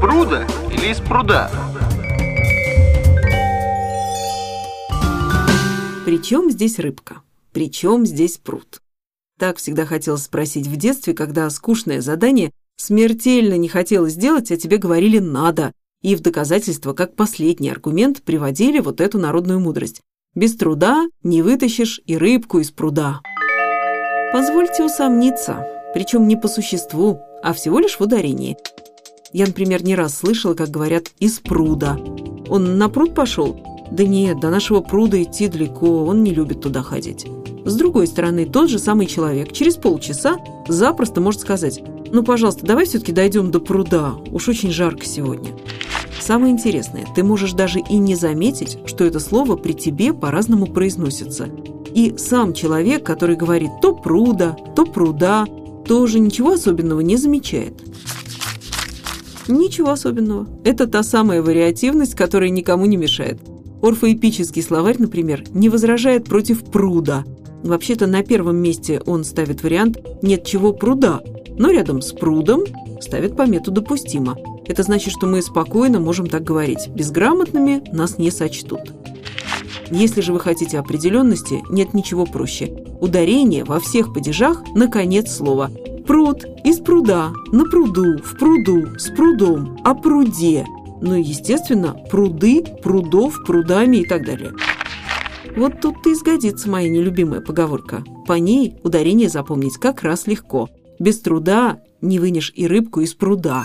пруда или из пруда? Причем здесь рыбка? Причем здесь пруд? Так всегда хотелось спросить в детстве, когда скучное задание смертельно не хотелось сделать, а тебе говорили «надо», и в доказательство, как последний аргумент, приводили вот эту народную мудрость. Без труда не вытащишь и рыбку из пруда. Позвольте усомниться, причем не по существу, а всего лишь в ударении. Я, например, не раз слышала, как говорят «из пруда». Он на пруд пошел? Да нет, до нашего пруда идти далеко, он не любит туда ходить. С другой стороны, тот же самый человек через полчаса запросто может сказать «Ну, пожалуйста, давай все-таки дойдем до пруда, уж очень жарко сегодня». Самое интересное, ты можешь даже и не заметить, что это слово при тебе по-разному произносится. И сам человек, который говорит то пруда, то пруда, тоже ничего особенного не замечает. Ничего особенного. Это та самая вариативность, которая никому не мешает. Орфоэпический словарь, например, не возражает против пруда. Вообще-то на первом месте он ставит вариант «нет чего пруда», но рядом с прудом ставит помету «допустимо». Это значит, что мы спокойно можем так говорить. Безграмотными нас не сочтут. Если же вы хотите определенности, нет ничего проще. Ударение во всех падежах на конец слова. Пруд, из пруда, на пруду, в пруду, с прудом, о пруде. Ну и, естественно, пруды, прудов, прудами и так далее. Вот тут-то и сгодится моя нелюбимая поговорка. По ней ударение запомнить как раз легко. Без труда не вынешь и рыбку из пруда.